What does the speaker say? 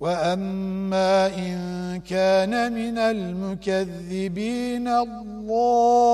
وأما إن كان من المكذبين الله